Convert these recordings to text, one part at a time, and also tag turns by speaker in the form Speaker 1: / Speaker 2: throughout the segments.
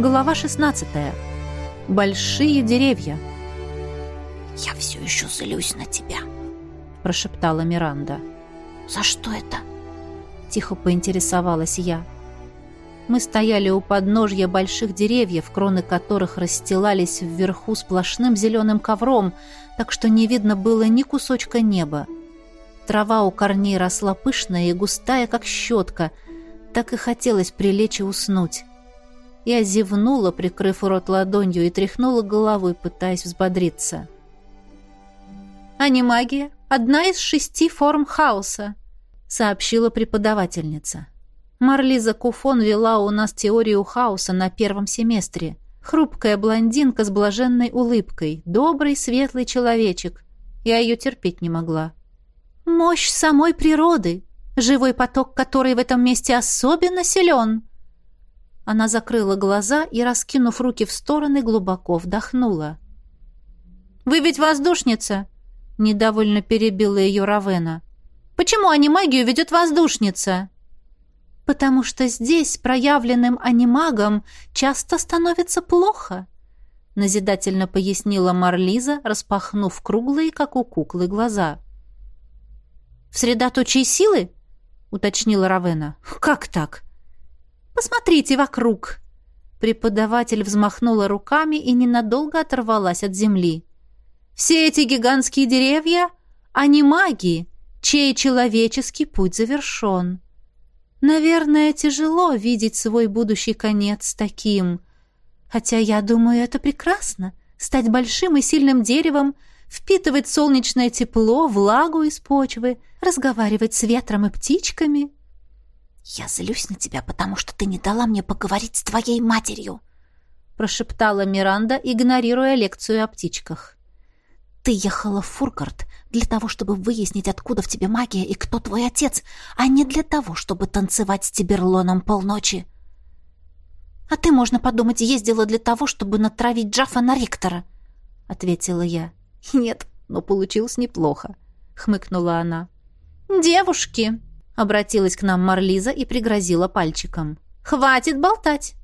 Speaker 1: Глава 16. Большие деревья.
Speaker 2: «Я все еще злюсь на тебя», —
Speaker 1: прошептала Миранда.
Speaker 2: «За что это?»
Speaker 1: — тихо поинтересовалась я. Мы стояли у подножья больших деревьев, кроны которых расстилались вверху сплошным зеленым ковром, так что не видно было ни кусочка неба. Трава у корней росла пышная и густая, как щетка. Так и хотелось прилечь и уснуть. Я зевнула, прикрыв рот ладонью, и тряхнула головой, пытаясь взбодриться. «Анимагия — одна из шести форм хаоса», — сообщила преподавательница. Марлиза Куфон вела у нас теорию хаоса на первом семестре. Хрупкая блондинка с блаженной улыбкой, добрый, светлый человечек. Я ее терпеть не могла. «Мощь самой природы, живой поток которой в этом месте особенно силен», она закрыла глаза и, раскинув руки в стороны, глубоко вдохнула. «Вы ведь воздушница!» — недовольно перебила ее Равена. «Почему анимагию ведет воздушница?» «Потому что здесь проявленным анимагом часто становится плохо», — назидательно пояснила Марлиза, распахнув круглые, как у куклы, глаза. «В средоточии силы?» — уточнила Равена. «Как так?» Посмотрите вокруг!» Преподаватель взмахнула руками и ненадолго оторвалась от земли. «Все эти гигантские деревья, они маги, чей человеческий путь завершен. Наверное, тяжело видеть свой будущий конец таким. Хотя я думаю, это прекрасно — стать большим и сильным деревом, впитывать солнечное тепло, влагу из почвы, разговаривать с ветром и птичками».
Speaker 2: «Я злюсь на тебя, потому что ты не дала мне поговорить с твоей матерью»,
Speaker 1: прошептала Миранда, игнорируя лекцию о птичках.
Speaker 2: «Ты ехала в Фургард для того, чтобы выяснить, откуда в тебе магия и кто твой отец, а не для того, чтобы танцевать с Тиберлоном полночи».
Speaker 1: «А ты, можно подумать, ездила для того, чтобы натравить Джафа на ректора», — ответила я. «Нет, но получилось неплохо», — хмыкнула она. «Девушки!» Обратилась к нам Марлиза и пригрозила пальчиком. «Хватит болтать!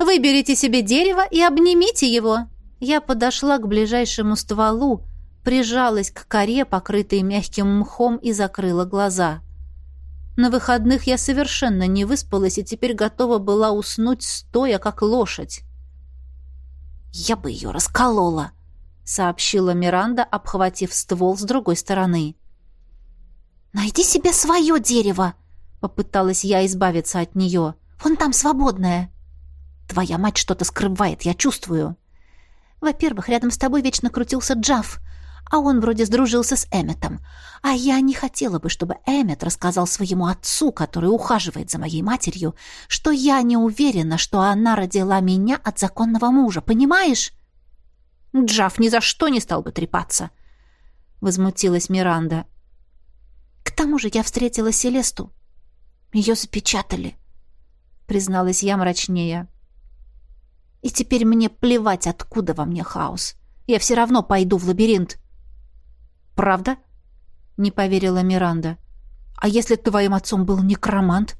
Speaker 1: Выберите себе дерево и обнимите его!» Я подошла к ближайшему стволу, прижалась к коре, покрытой мягким мхом, и закрыла глаза. На выходных я совершенно не выспалась и теперь готова была уснуть стоя, как лошадь.
Speaker 2: «Я бы ее расколола», — сообщила Миранда, обхватив ствол с другой стороны. «Найди себе свое дерево!» — попыталась я избавиться от нее. «Вон там свободное!» «Твоя мать что-то скрывает, я чувствую!» «Во-первых, рядом с тобой вечно крутился Джаф, а он вроде сдружился с Эмметом. А я не хотела бы, чтобы Эммет рассказал своему отцу, который ухаживает за моей матерью, что я не уверена, что она родила меня от законного мужа, понимаешь?»
Speaker 1: «Джаф ни за что не стал бы трепаться!» — возмутилась Миранда.
Speaker 2: К тому же я встретила Селесту. Ее запечатали, призналась я мрачнее. И теперь мне плевать, откуда во мне хаос. Я все равно пойду в лабиринт.
Speaker 1: Правда? Не поверила Миранда. А если твоим отцом был некромант?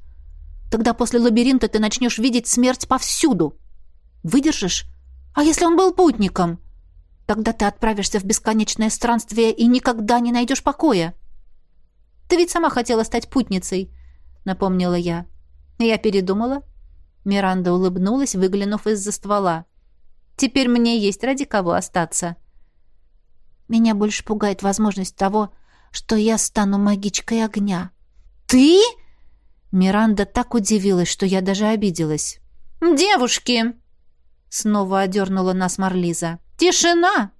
Speaker 1: Тогда после лабиринта ты начнешь видеть смерть повсюду. Выдержишь? А если он был путником? Тогда ты отправишься в бесконечное странствие и никогда не найдешь покоя. Ты ведь сама хотела стать путницей, напомнила я. Я передумала. Миранда улыбнулась, выглянув из-за ствола. Теперь мне есть ради кого остаться. Меня больше пугает возможность того, что я стану магичкой огня. Ты? Миранда так удивилась, что я даже обиделась. Девушки, снова одернула нас Марлиза. Тишина!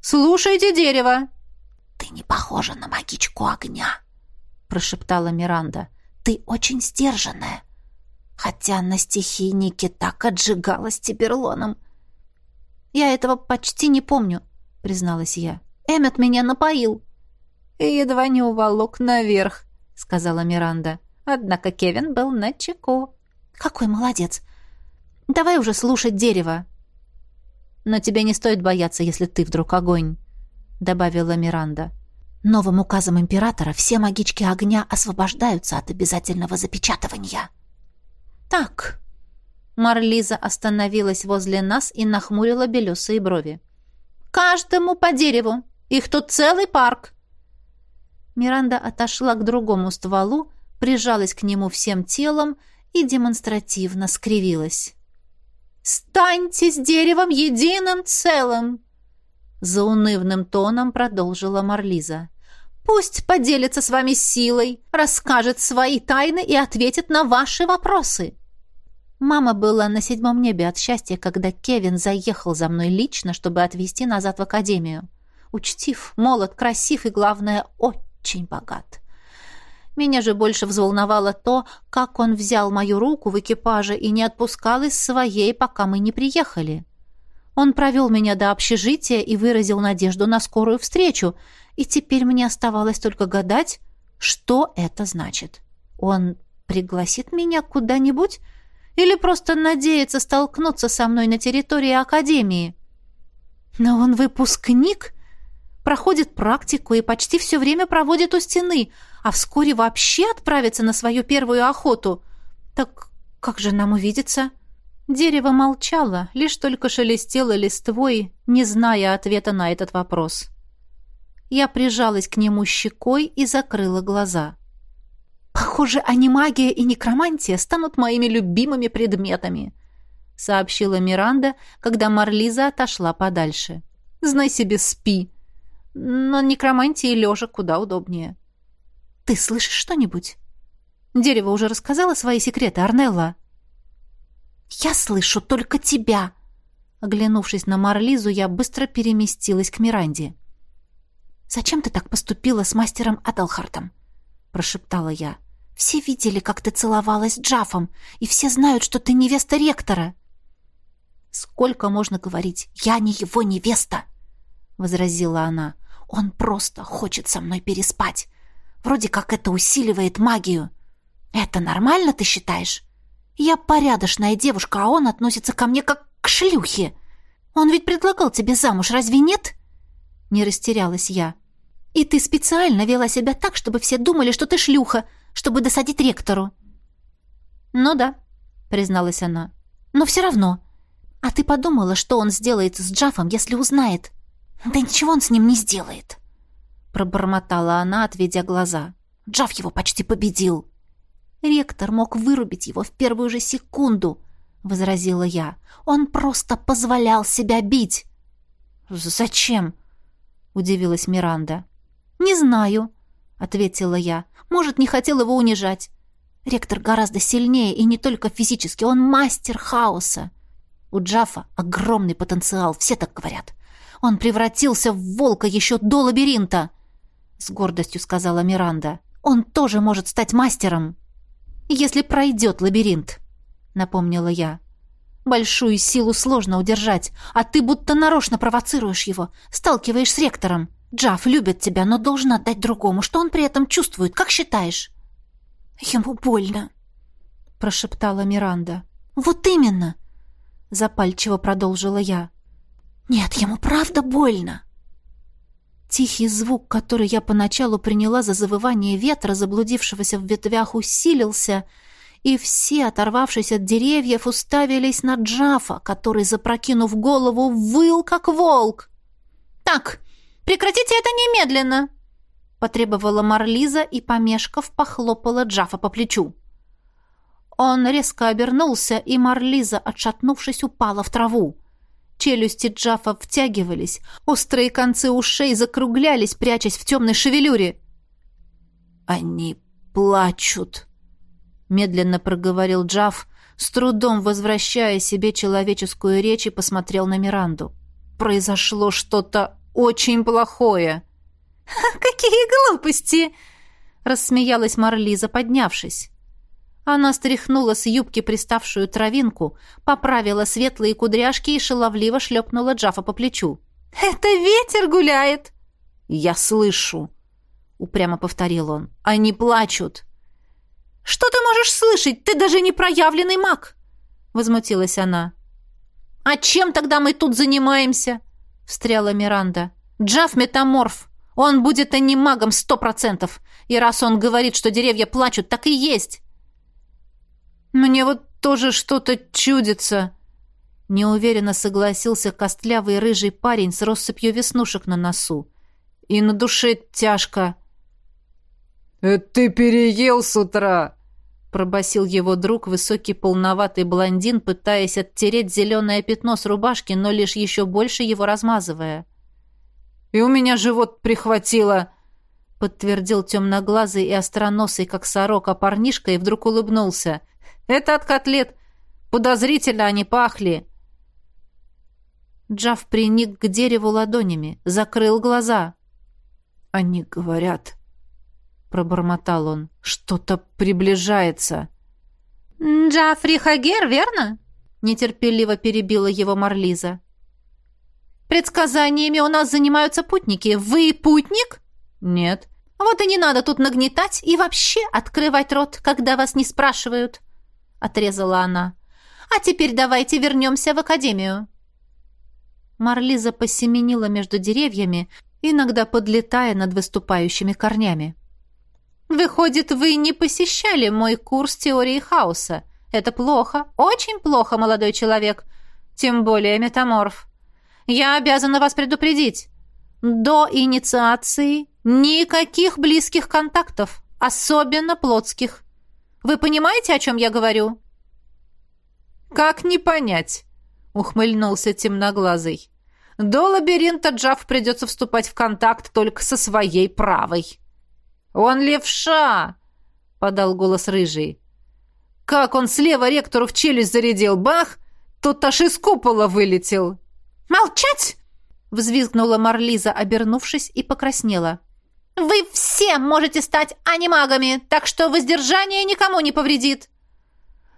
Speaker 1: Слушайте дерево.
Speaker 2: Ты не похожа на магичку огня, — прошептала Миранда. «Ты очень сдержанная. Хотя на стихийнике так отжигалась Тиберлоном».
Speaker 1: «Я этого почти не помню», — призналась я. «Эммет меня напоил». «И едва не уволок наверх», — сказала Миранда. Однако Кевин был на чеку. «Какой молодец! Давай уже слушать дерево». «Но тебе не стоит бояться, если ты вдруг огонь», — добавила Миранда.
Speaker 2: Новым указом императора все магички огня освобождаются от обязательного запечатывания.
Speaker 1: Так, Марлиза остановилась возле нас и нахмурила белесые брови. «Каждому по дереву! Их тут целый парк!» Миранда отошла к другому стволу, прижалась к нему всем телом и демонстративно скривилась. «Станьте с деревом единым целым!» Заунывным тоном продолжила Марлиза. «Пусть поделится с вами силой, расскажет свои тайны и ответит на ваши вопросы!» Мама была на седьмом небе от счастья, когда Кевин заехал за мной лично, чтобы отвезти назад в академию. Учтив, молод, красив и, главное, очень богат. Меня же больше взволновало то, как он взял мою руку в экипаже и не отпускал из своей, пока мы не приехали. Он провел меня до общежития и выразил надежду на скорую встречу, и теперь мне оставалось только гадать, что это значит. Он пригласит меня куда-нибудь или просто надеется столкнуться со мной на территории Академии? Но он выпускник, проходит практику и почти все время проводит у стены, а вскоре вообще отправится на свою первую охоту. Так как же нам увидеться?» Дерево молчало, лишь только шелестело листвой, не зная ответа на этот вопрос. Я прижалась к нему щекой и закрыла глаза. «Похоже, анимагия и некромантия станут моими любимыми предметами», сообщила Миранда, когда Марлиза отошла подальше. «Знай себе, спи. Но некромантии лежа куда удобнее». «Ты слышишь что-нибудь?» «Дерево уже рассказало свои секреты, Арнелла?» «Я слышу только тебя!» Оглянувшись на Марлизу, я быстро переместилась к Миранде. «Зачем ты так поступила с мастером Адалхартом?» — прошептала я. «Все видели, как ты целовалась с Джафом, и все знают, что ты невеста ректора». «Сколько можно говорить? Я не его невеста!» — возразила она. «Он просто хочет со мной переспать. Вроде как это усиливает магию. Это нормально, ты считаешь?» Я порядочная девушка, а он относится ко мне как к шлюхе. Он ведь предлагал тебе замуж, разве нет?» Не растерялась я. «И ты специально вела себя так, чтобы все думали, что ты шлюха, чтобы досадить ректору». «Ну да», — призналась она. «Но все равно. А ты подумала, что он сделает с Джафом, если узнает?» «Да ничего он с ним не сделает», — пробормотала она, отведя глаза. «Джаф его почти победил». Ректор мог вырубить его в первую же секунду, возразила я. Он просто позволял себя бить. Зачем? удивилась Миранда. Не знаю, ответила я. Может, не хотел его унижать. Ректор гораздо сильнее и не только физически, он мастер хаоса. У Джафа огромный потенциал, все так говорят. Он превратился в волка еще до лабиринта, с гордостью сказала Миранда. Он тоже может стать мастером если пройдет лабиринт», — напомнила я. «Большую силу сложно удержать, а ты будто нарочно провоцируешь его, сталкиваешь с ректором. Джаф любит тебя, но должен отдать другому. Что он при этом чувствует, как считаешь?» «Ему больно», — прошептала Миранда. «Вот именно», — запальчиво продолжила я. «Нет, ему правда больно». Тихий звук, который я поначалу приняла за завывание ветра, заблудившегося в ветвях, усилился, и все, оторвавшись от деревьев, уставились на Джафа, который, запрокинув голову, выл, как волк. «Так, прекратите это немедленно!» — потребовала Марлиза и, помешков, похлопала Джафа по плечу. Он резко обернулся, и Марлиза, отшатнувшись, упала в траву. Челюсти Джафа втягивались, острые концы ушей закруглялись, прячась в темной шевелюре. «Они плачут», — медленно проговорил Джаф, с трудом возвращая себе человеческую речь и посмотрел на Миранду. «Произошло что-то очень плохое». «Какие глупости!» — рассмеялась Марлиза, поднявшись. Она стряхнула с юбки приставшую травинку, поправила светлые кудряшки и шаловливо шлепнула Джафа по плечу. «Это ветер гуляет!»
Speaker 2: «Я слышу!» — упрямо повторил он. «Они плачут!»
Speaker 1: «Что ты можешь слышать? Ты даже не проявленный маг!» — возмутилась она. «А чем тогда мы тут занимаемся?» — встряла Миранда. «Джаф — метаморф. Он будет анимагом сто процентов. И раз он говорит, что деревья плачут, так и есть. «Мне вот тоже что-то чудится», — неуверенно согласился костлявый рыжий парень с россыпью веснушек на носу. «И на душе тяжко».
Speaker 3: «Это ты переел с утра!»
Speaker 1: пробасил его друг, высокий полноватый блондин, пытаясь оттереть зеленое пятно с рубашки, но лишь еще больше его размазывая.
Speaker 3: «И у меня живот прихватило!»
Speaker 1: подтвердил темноглазый и остроносый, как сорока, парнишка, и вдруг улыбнулся. «Это от котлет! Подозрительно они пахли!» Джав приник к дереву ладонями, закрыл глаза.
Speaker 3: «Они говорят, пробормотал он. Что-то приближается.
Speaker 2: Джафри Хагер, верно? нетерпеливо перебила его Марлиза. Предсказаниями у нас занимаются путники. Вы путник?
Speaker 1: Нет.
Speaker 2: Вот и не надо тут нагнетать и вообще открывать рот, когда вас не спрашивают, отрезала она. А теперь давайте вернемся в академию.
Speaker 1: Марлиза посеменила между деревьями, иногда подлетая над выступающими корнями.
Speaker 2: Выходит, вы не посещали мой курс теории хаоса. Это плохо, очень плохо, молодой человек. Тем более метаморф. Я обязана вас предупредить. До инициации никаких близких контактов, особенно плотских. Вы понимаете, о чем я говорю?
Speaker 3: Как не понять? ухмыльнулся темноглазый. До лабиринта Джав придется вступать в контакт только со своей правой. «Он левша!» — подал голос рыжий. «Как он слева ректору в челюсть зарядил, бах! Тот аж из купола вылетел!»
Speaker 2: «Молчать!» — взвизгнула Марлиза, обернувшись, и покраснела. «Вы все можете стать анимагами, так что воздержание никому не повредит!»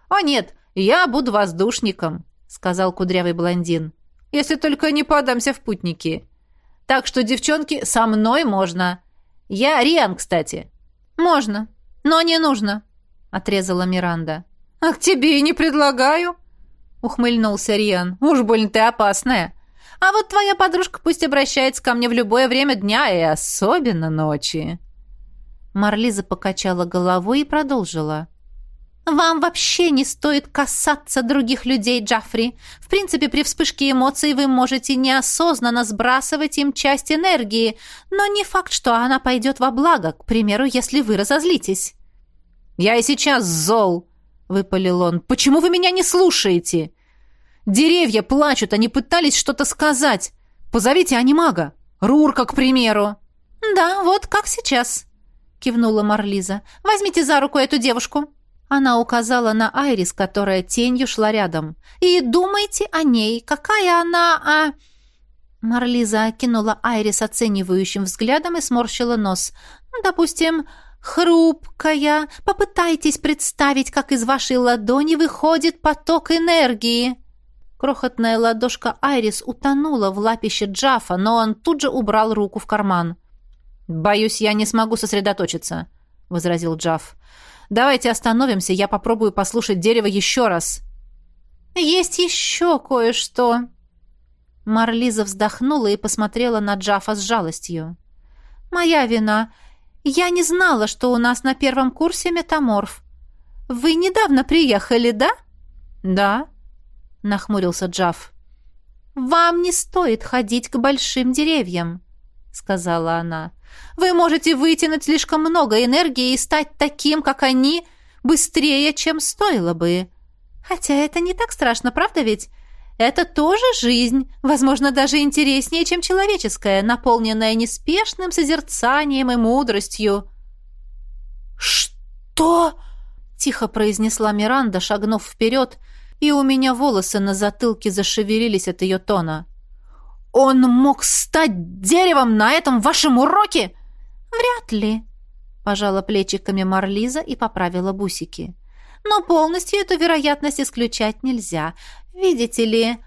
Speaker 3: «О нет, я буду воздушником», — сказал кудрявый блондин. «Если только не подамся в путники. Так что, девчонки, со мной можно. Я Риан, кстати».
Speaker 2: «Можно, но не нужно», — отрезала Миранда.
Speaker 3: «А к тебе и не предлагаю», — ухмыльнулся Риан. «Уж больно ты опасная. А вот твоя подружка пусть обращается ко мне в любое время дня и особенно ночи».
Speaker 1: Марлиза покачала головой и продолжила.
Speaker 2: Вам вообще не стоит касаться других людей, Джаффри. В принципе, при вспышке эмоций вы можете неосознанно сбрасывать им часть энергии, но не факт, что она пойдет во благо, к примеру, если вы разозлитесь».
Speaker 3: «Я и сейчас зол», — выпалил он. «Почему вы меня не слушаете? Деревья плачут, они пытались что-то сказать. Позовите анимага. Рурка, к примеру».
Speaker 2: «Да, вот как сейчас», — кивнула Марлиза. «Возьмите за руку эту девушку».
Speaker 1: Она указала на Айрис, которая тенью шла рядом.
Speaker 2: «И думайте о ней, какая она, а...»
Speaker 1: Марлиза окинула Айрис оценивающим взглядом и сморщила нос.
Speaker 2: «Допустим, хрупкая. Попытайтесь представить, как из вашей ладони выходит поток энергии».
Speaker 1: Крохотная ладошка Айрис утонула в лапище Джафа, но он тут же убрал руку в карман.
Speaker 3: «Боюсь, я не смогу сосредоточиться», — возразил Джаф. Давайте остановимся, я попробую послушать дерево еще раз».
Speaker 2: «Есть еще кое-что».
Speaker 1: Марлиза вздохнула и посмотрела на Джафа с жалостью.
Speaker 2: «Моя вина. Я не знала, что у нас на первом курсе метаморф. Вы недавно приехали, да?»
Speaker 1: «Да», — нахмурился Джаф.
Speaker 2: «Вам не стоит ходить к большим деревьям», — сказала она. Вы можете вытянуть слишком много энергии и стать таким, как они, быстрее, чем стоило бы. Хотя это не так страшно, правда ведь? Это тоже жизнь, возможно, даже интереснее, чем человеческая, наполненная неспешным созерцанием и мудростью.
Speaker 1: «Что?» — тихо произнесла Миранда, шагнув вперед, и у меня волосы на затылке зашевелились от ее тона. «Он мог стать деревом на этом вашем уроке?»
Speaker 2: «Вряд ли», — пожала плечиками Марлиза и поправила бусики. «Но полностью эту вероятность исключать нельзя. Видите ли,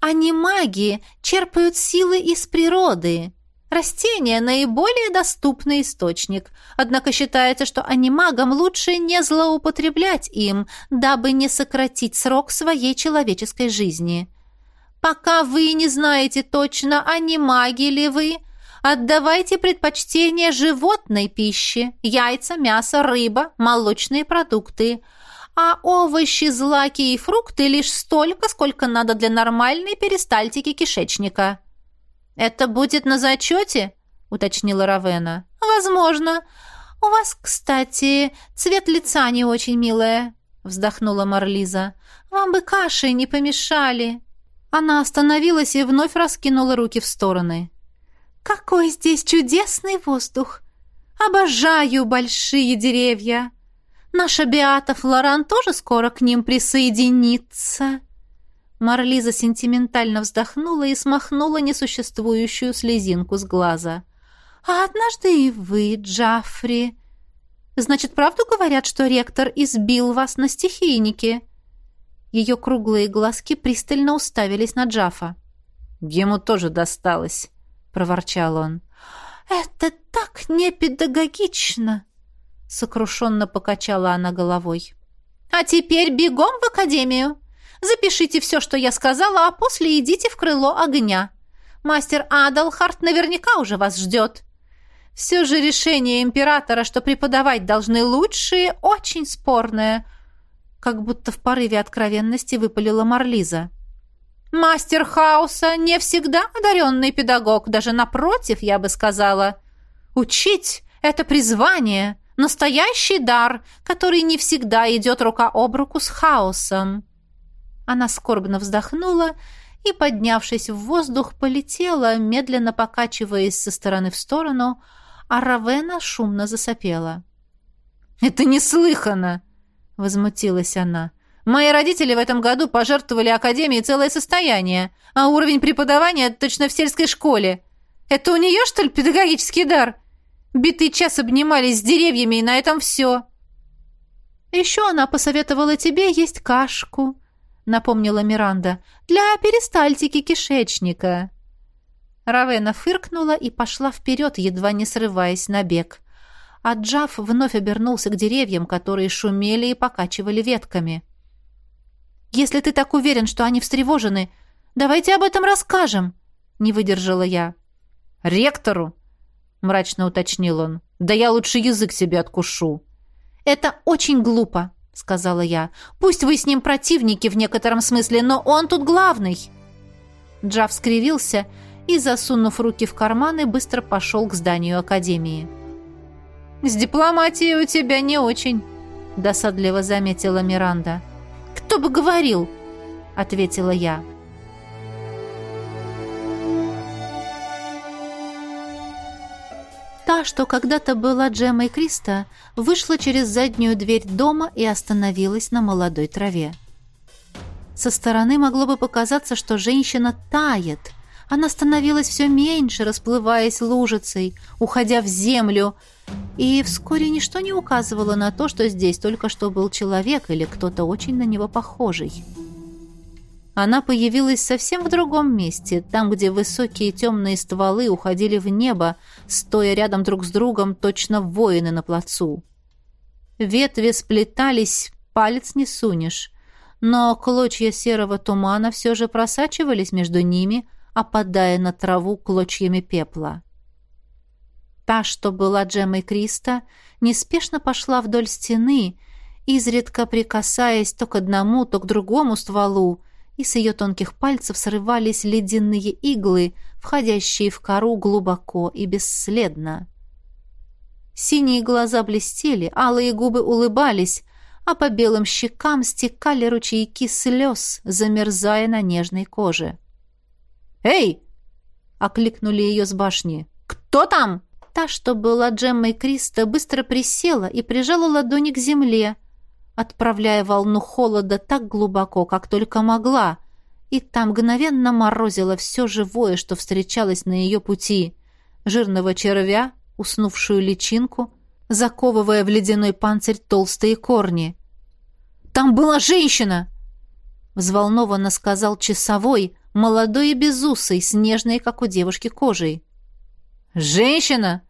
Speaker 2: они маги черпают силы из природы». Растения – наиболее доступный источник, однако считается, что анимагам лучше не злоупотреблять им, дабы не сократить срок своей человеческой жизни. Пока вы не знаете точно, анимаги ли вы, Отдавайте предпочтение животной пище, яйца, мясо, рыба, молочные продукты.
Speaker 1: а овощи, злаки и фрукты лишь столько, сколько надо для нормальной перистальтики кишечника». «Это будет на зачете?» — уточнила Равена. «Возможно. У вас, кстати, цвет лица не очень милая», — вздохнула Марлиза. «Вам бы каши не помешали». Она остановилась и вновь раскинула руки в стороны. «Какой здесь чудесный воздух! Обожаю большие деревья! Наша Беата Флоран тоже скоро к ним присоединится!» Марлиза сентиментально вздохнула и смахнула несуществующую слезинку с глаза. «А однажды и вы, Джаффри. Значит, правду говорят, что ректор избил вас на стихийнике?» Ее круглые глазки пристально уставились на Джафа.
Speaker 3: «Ему тоже досталось», — проворчал он.
Speaker 1: «Это так непедагогично!» — сокрушенно покачала она головой. «А теперь бегом в академию!» Запишите все, что я сказала, а после идите в крыло огня. Мастер Адалхарт наверняка уже вас ждет. Все же решение императора, что преподавать должны лучшие, очень спорное. Как будто в порыве откровенности выпалила Марлиза. Мастер хаоса не всегда одаренный педагог, даже напротив, я бы сказала. Учить — это призвание, настоящий дар, который не всегда идет рука об руку с хаосом. Она скорбно вздохнула и, поднявшись в воздух, полетела, медленно покачиваясь со стороны в сторону, а Равена шумно засопела.
Speaker 3: «Это неслыханно!» — возмутилась она. «Мои родители в этом году пожертвовали Академии целое состояние, а уровень преподавания точно в сельской школе. Это у нее, что ли, педагогический дар? Битый час обнимались с деревьями, и на этом все».
Speaker 1: «Еще она посоветовала тебе есть кашку», напомнила Миранда. «Для перистальтики кишечника». Равена фыркнула и пошла вперед, едва не срываясь на бег. А Джав вновь обернулся к деревьям, которые шумели и покачивали ветками. «Если ты так уверен, что они встревожены, давайте об этом расскажем», — не выдержала я.
Speaker 3: «Ректору?» — мрачно уточнил он. «Да я лучше язык себе откушу».
Speaker 1: «Это очень глупо», сказала я. «Пусть вы с ним противники в некотором смысле, но он тут главный!» Джав скривился и, засунув руки в карманы, быстро пошел к зданию Академии.
Speaker 3: «С дипломатией у тебя не очень», — досадливо заметила Миранда.
Speaker 1: «Кто бы говорил?» — ответила я. Что когда-то была Джемой Криста, вышла через заднюю дверь дома и остановилась на молодой траве. Со стороны могло бы показаться, что женщина тает. Она становилась все меньше, расплываясь лужицей, уходя в землю, и вскоре ничто не указывало на то, что здесь только что был человек или кто-то очень на него похожий. Она появилась совсем в другом месте, там, где высокие темные стволы уходили в небо, стоя рядом друг с другом, точно воины на плацу. Ветви сплетались, палец не сунешь, но клочья серого тумана все же просачивались между ними, опадая на траву клочьями пепла. Та, что была Джемой Криста, неспешно пошла вдоль стены, изредка прикасаясь то к одному, то к другому стволу, и с ее тонких пальцев срывались ледяные иглы, входящие в кору глубоко и бесследно. Синие глаза блестели, алые губы улыбались, а по белым щекам стекали ручейки слез, замерзая на нежной коже.
Speaker 3: «Эй!» — окликнули ее с башни. «Кто там?»
Speaker 1: Та, что была Джеммой Криста, быстро присела и прижала ладони к земле — отправляя волну холода так глубоко, как только могла, и там мгновенно морозило все живое, что встречалось на ее пути. Жирного червя, уснувшую личинку, заковывая в ледяной панцирь толстые корни. «Там была женщина!» Взволнованно сказал часовой, молодой и безусый, с нежной, как у девушки, кожей.
Speaker 3: «Женщина?»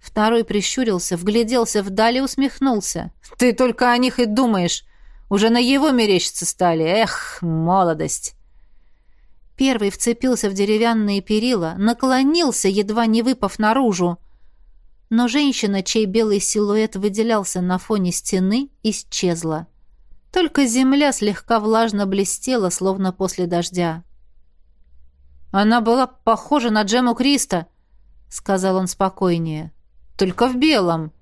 Speaker 1: Второй прищурился, вгляделся вдали усмехнулся.
Speaker 3: «Ты только о них и думаешь. Уже на его мерещиться стали. Эх, молодость!»
Speaker 1: Первый вцепился в деревянные перила, наклонился, едва не выпав наружу. Но женщина, чей белый силуэт выделялся на фоне стены, исчезла. Только земля слегка влажно блестела, словно после дождя.
Speaker 3: «Она была похожа на Джему Криста», — сказал он спокойнее. «Только в белом».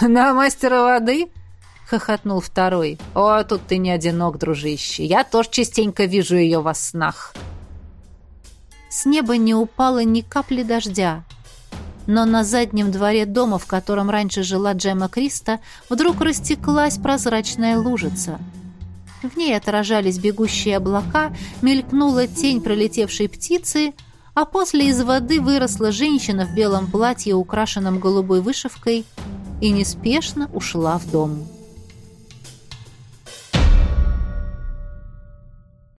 Speaker 3: «На мастера воды?» — хохотнул второй. «О, тут ты не одинок, дружище. Я тоже частенько вижу ее во снах».
Speaker 1: С неба не упало ни капли дождя. Но на заднем дворе дома, в котором раньше жила Джема Криста, вдруг растеклась прозрачная лужица. В ней отражались бегущие облака, мелькнула тень пролетевшей птицы, а после из воды выросла женщина в белом платье, украшенном голубой вышивкой, и неспешно ушла в дом.